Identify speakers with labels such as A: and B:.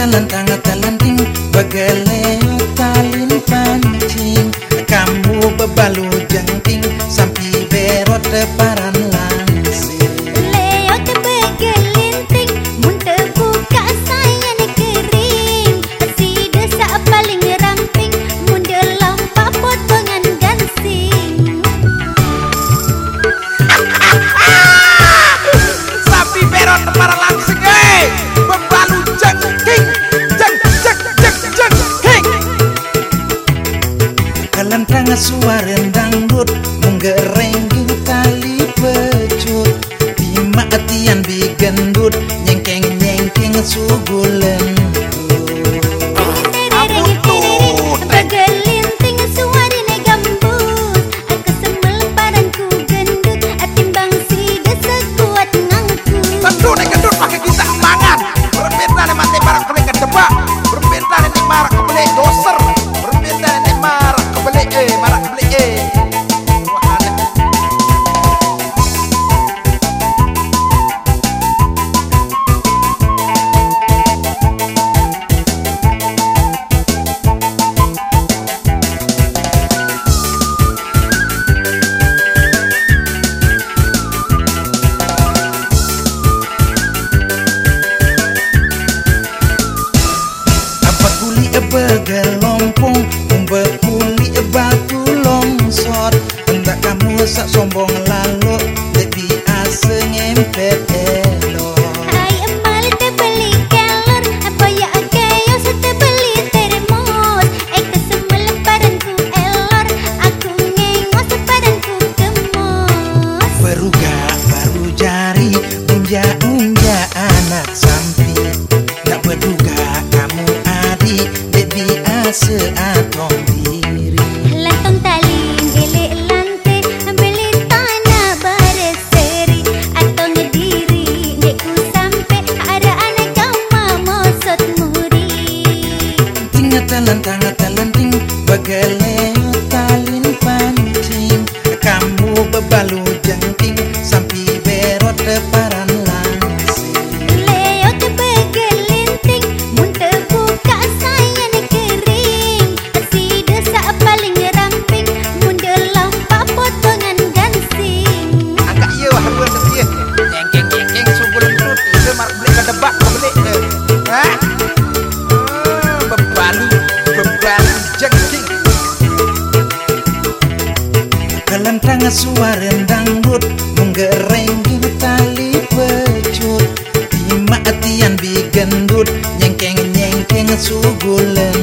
A: talenta Kalantang suara dangdut Menggereng tali pecut. Di matian bigendut Nyengkeng-nyengkeng sugulen begelompong Umbekuli batu longsor. Hendak kamu sak sombong lalu Jadi ase ngempet elo
B: Hai
A: from Kelentang suara dangdut Menggereng tali pecut. Di matian bigendut Nyengkeng-nyengkeng sugulen